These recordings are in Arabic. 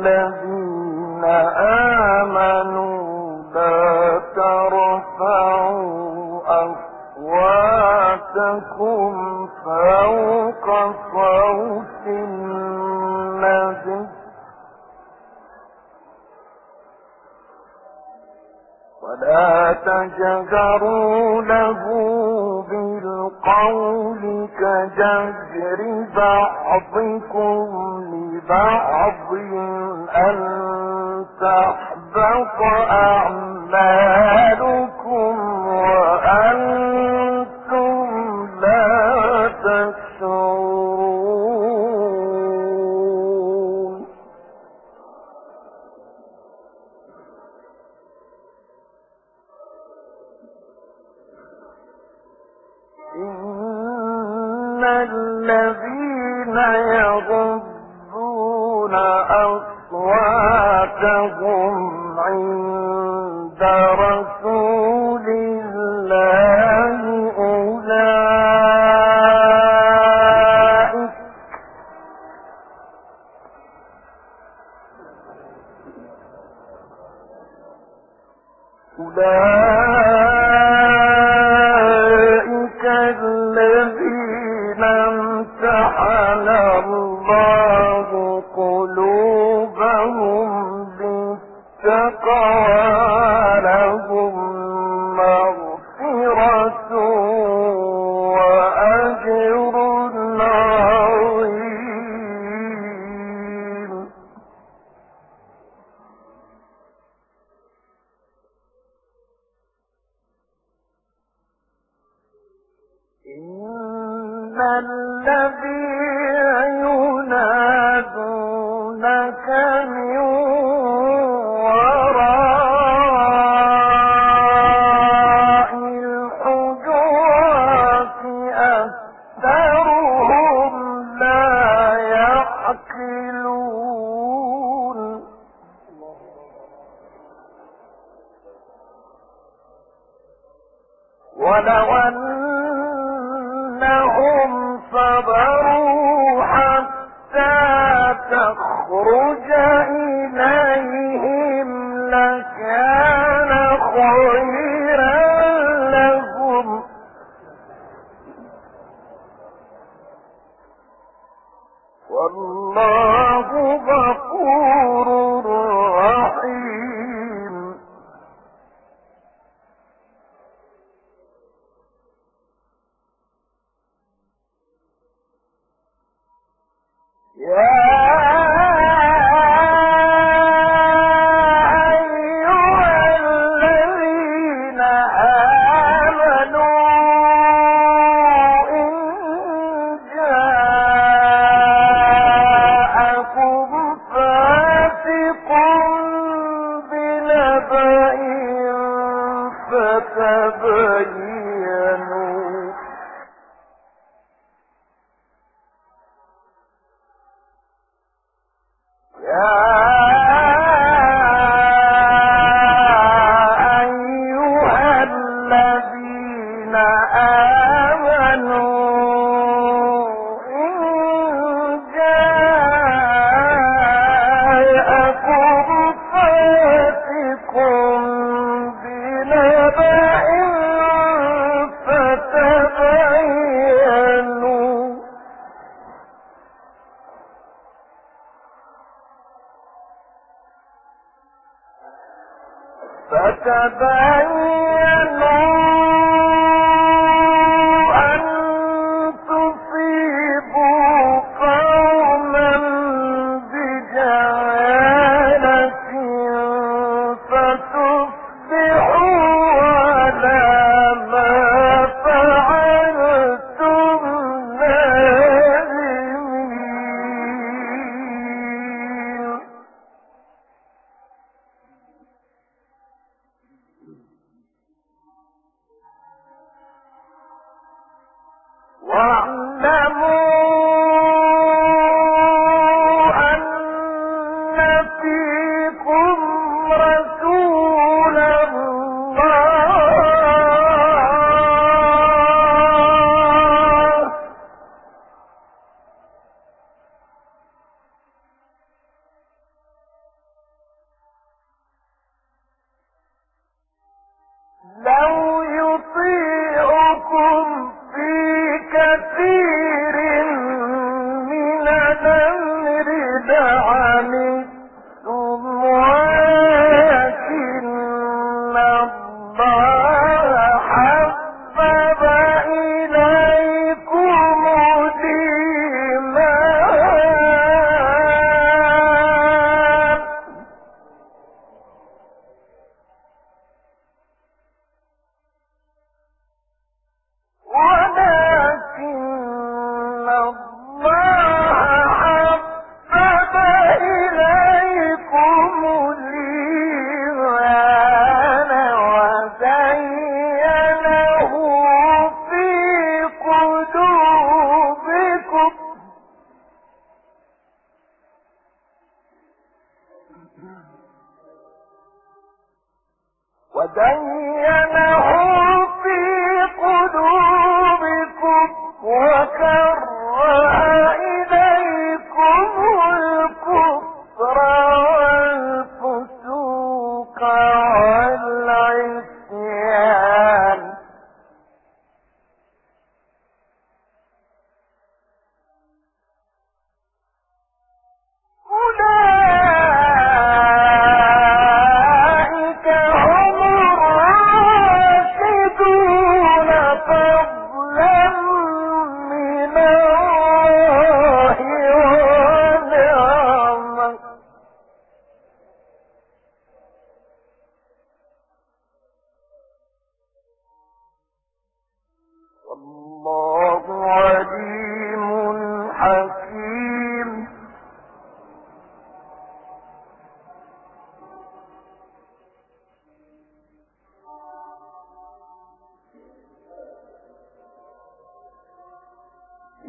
الله لهم عند رسول قلوبكم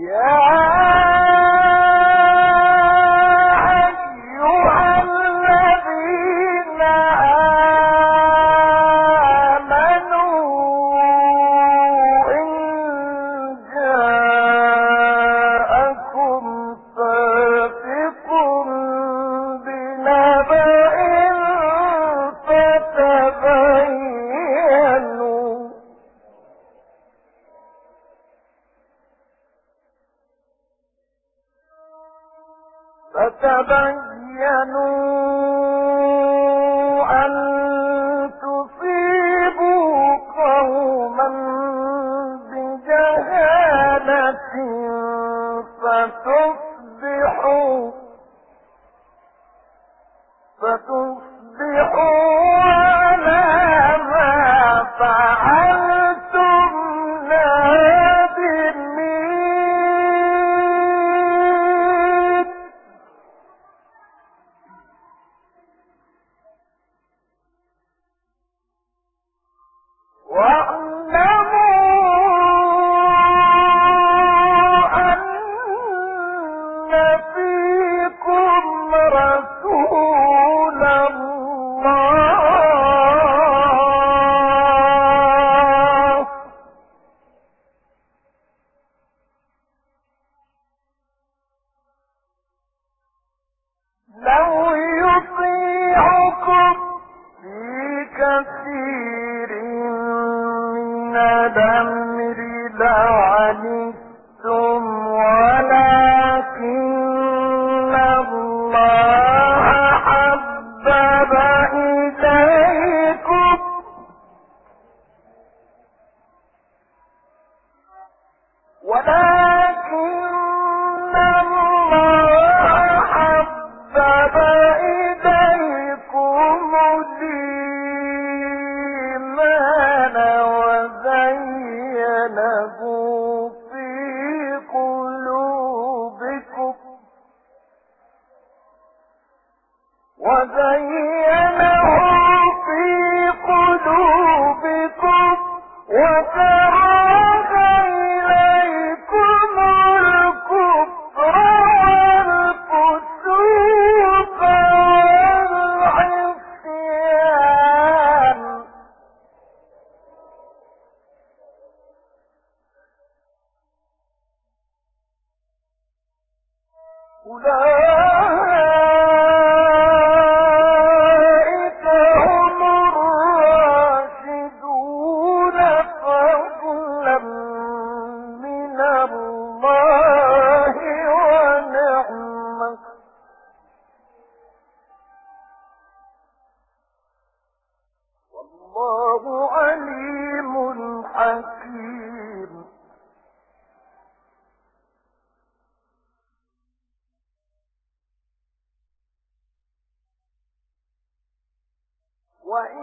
يا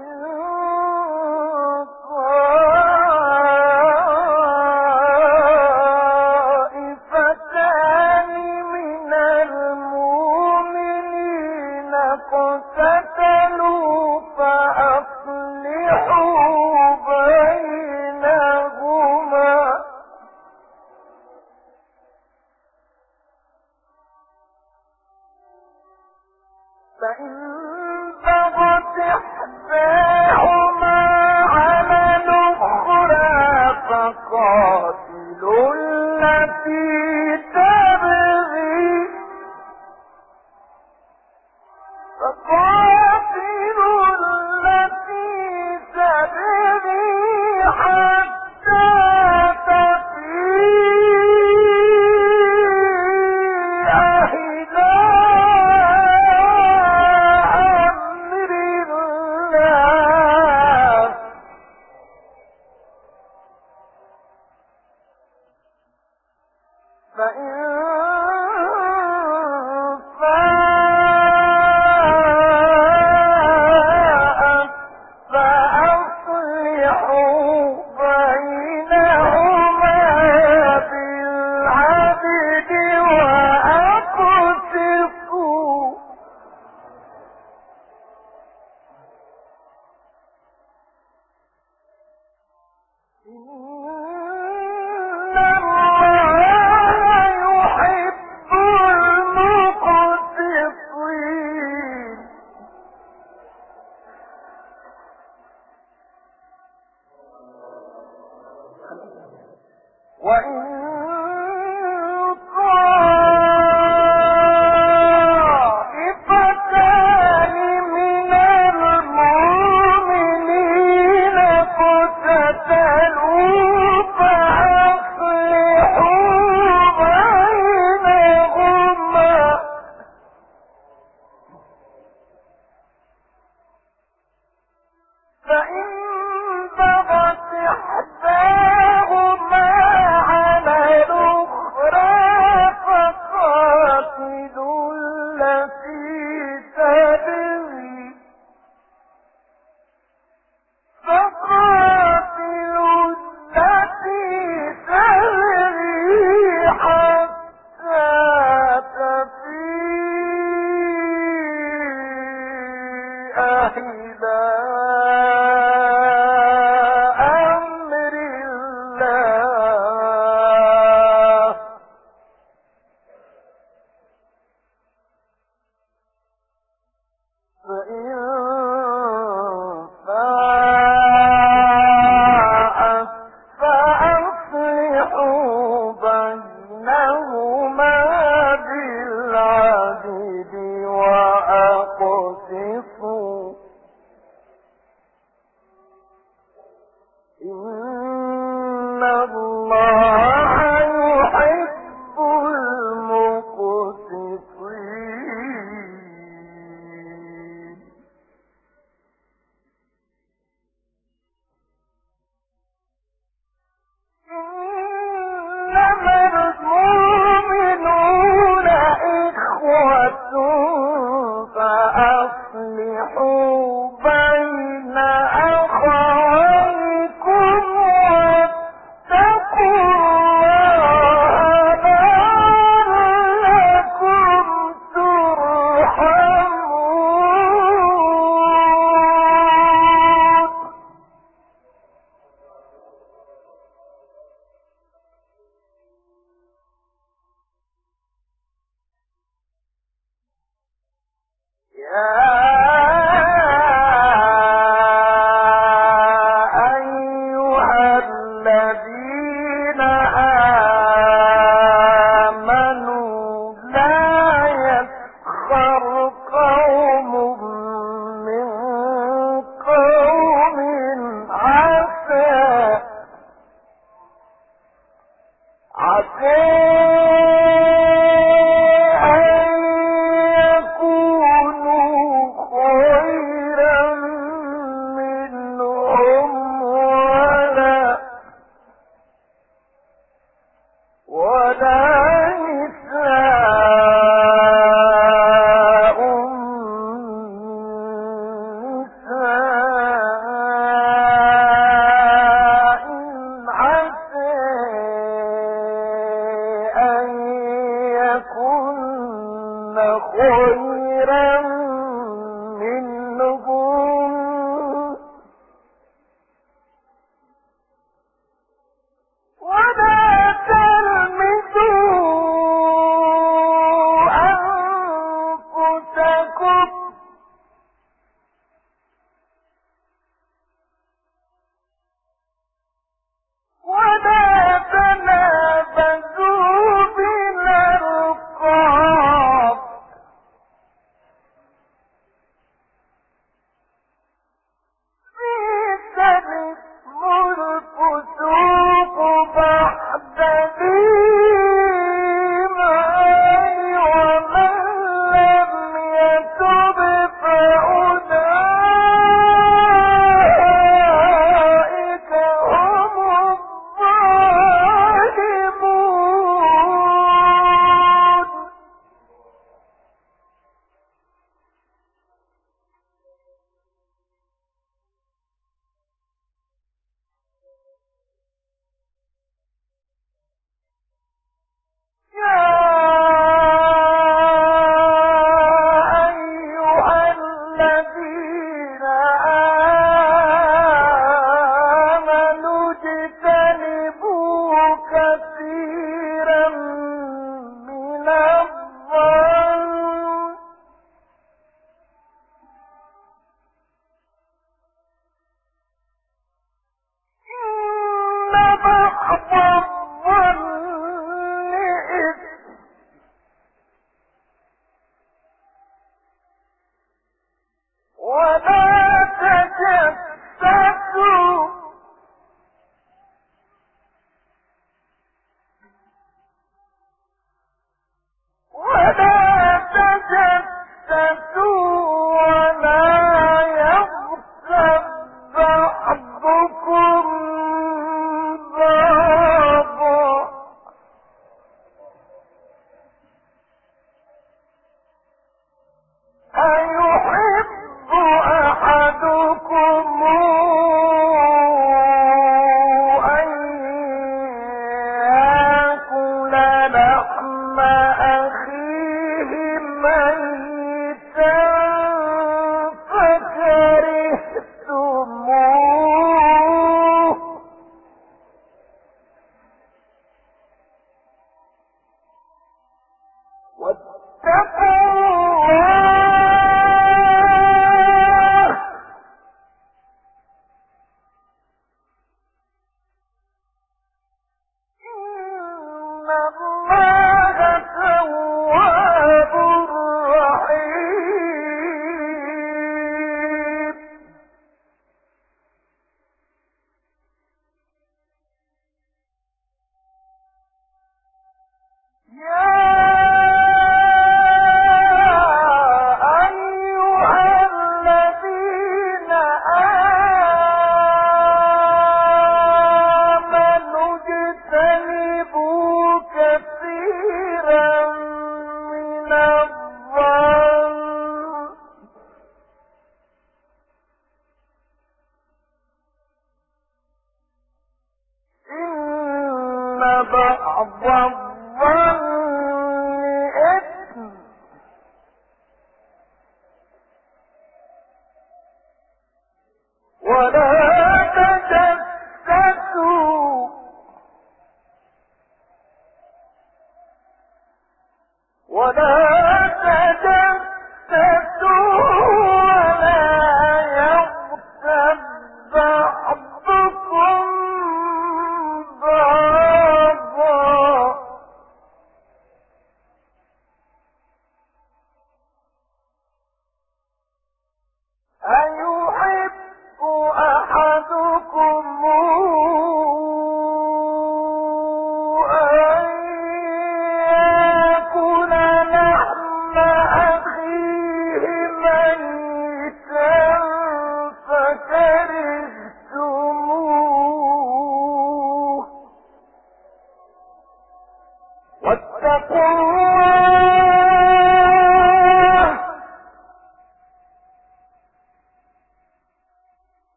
will The وإن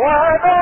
الله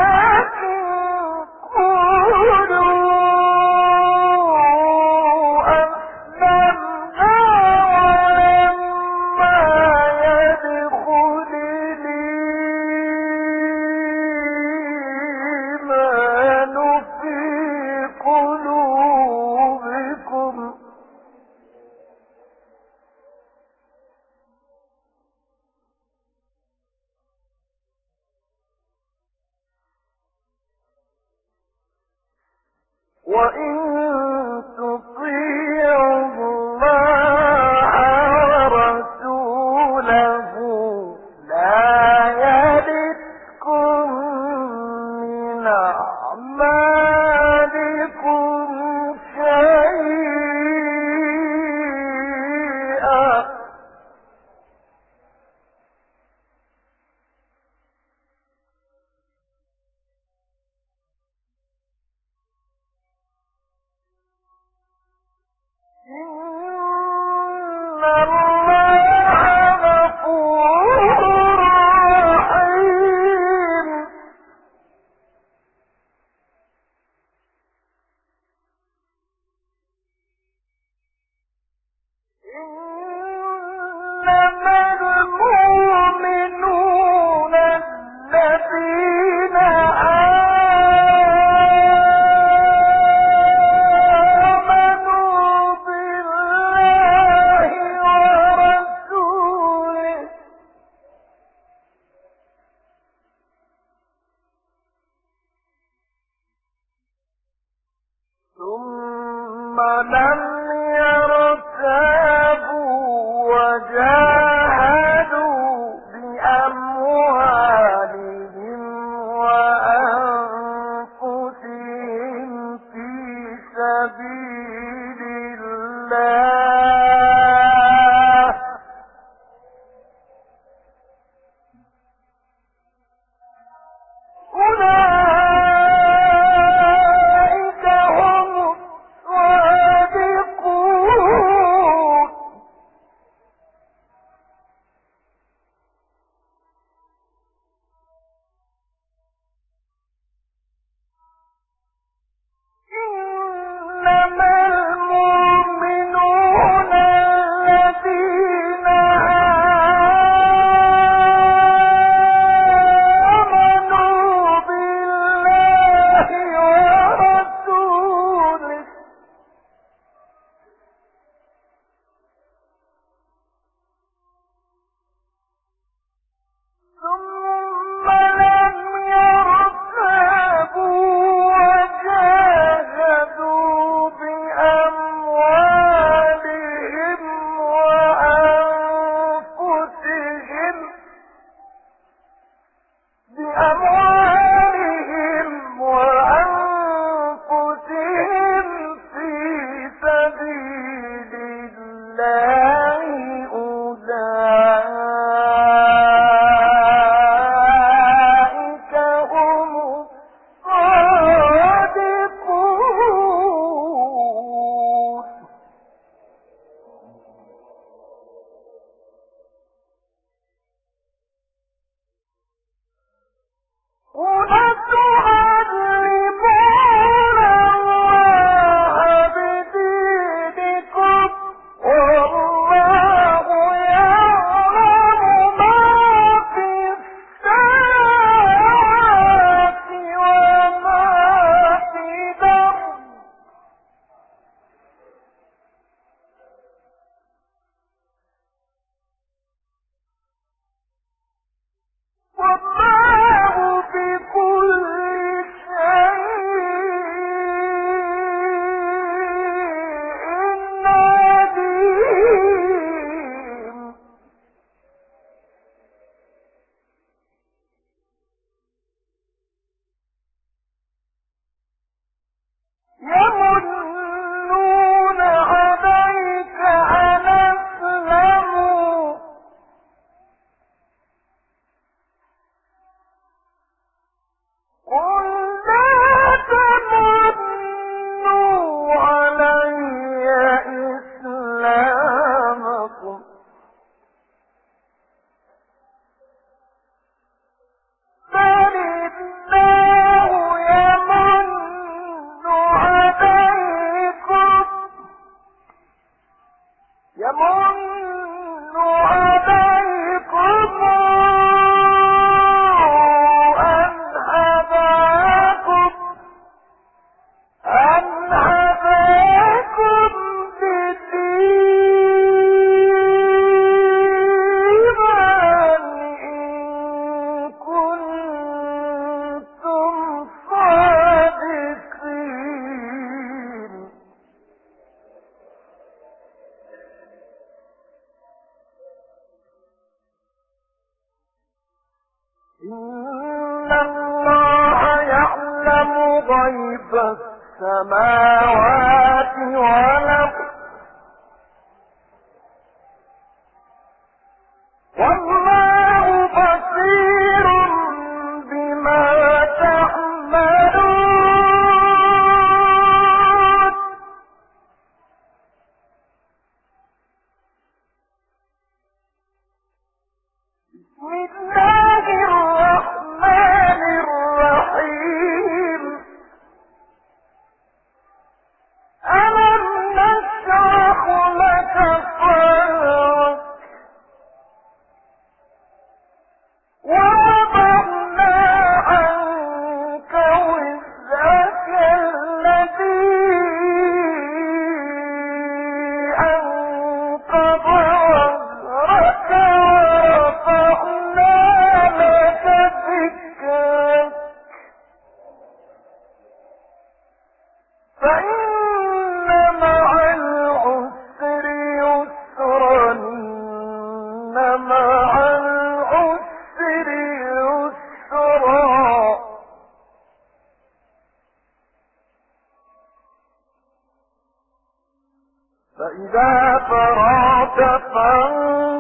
فإذا فرغت فانصب